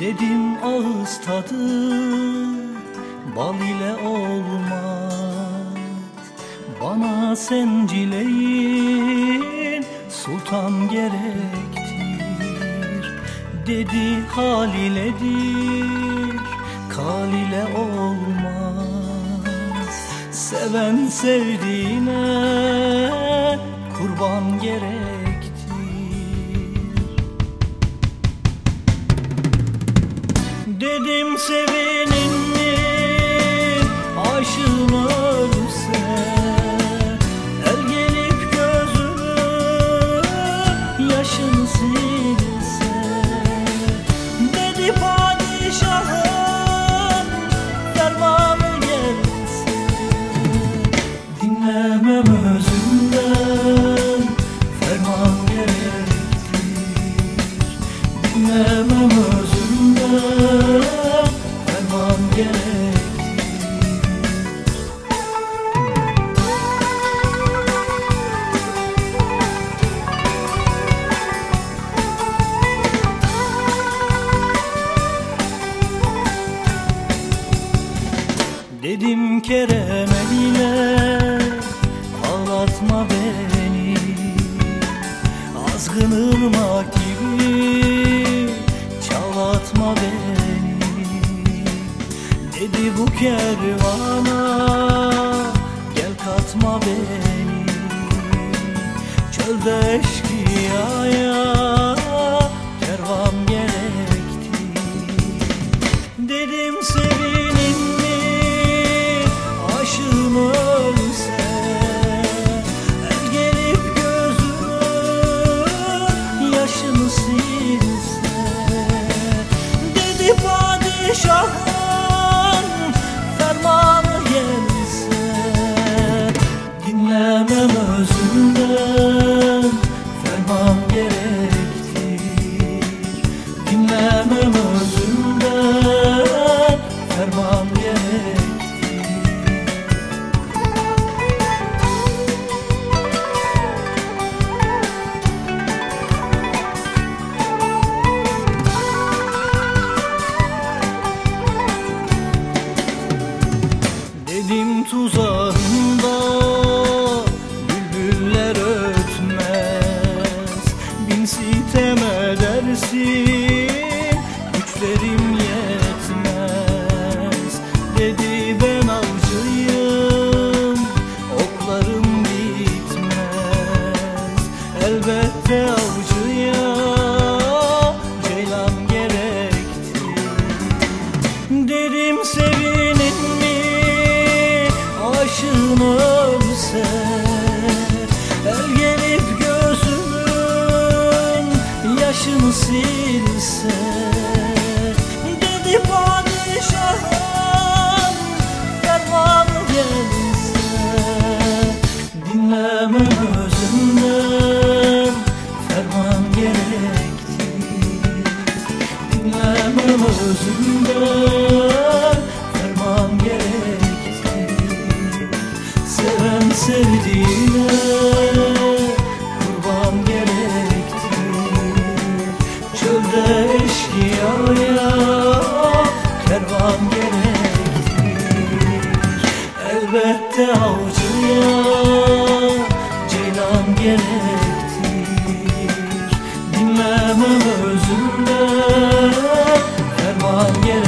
Dedim ağız tadı bal ile olmaz. Bana sencileyin sultan gerektir. Dedi hal iledir kal ile olmaz. Seven sevdiğine kurban gerektir Dedim sevenin mi? Aşığım ölse Dedim Kerem ile ağlatma beni. Azgın ırmak gibi çalatma beni. Dedi bu kervana gel katma beni. Çölde eşkıyaya Dedim tuzağında bülbüller ötmez. Bin sitem edersin aşığın ölse El gelip gözümün yaşını silse. Dedi padişahım fermanı gelse. Dinlemem özümden ferman gerektir. Dinlemem özümden sevdiğine kurban gerektir Çölde eşkıyaya kervan gerektir Elbette avcıya ceylan gerektir Dinlemem özümden ferman gerektir